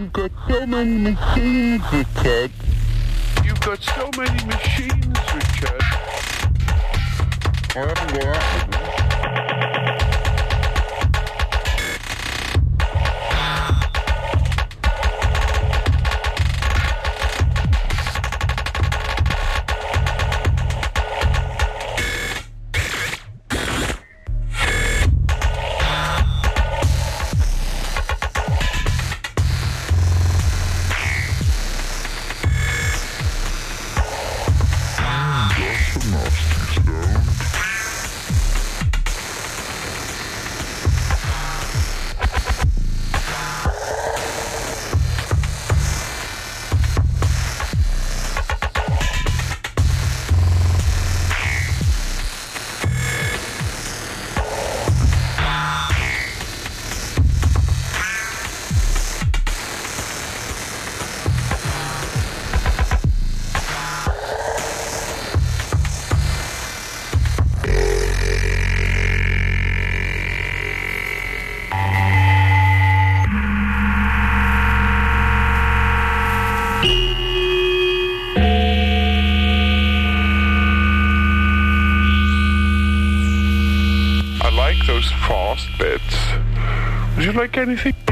You've got so many machines, Richard. You've got so many machines, Richard. I haven't got that vai querer se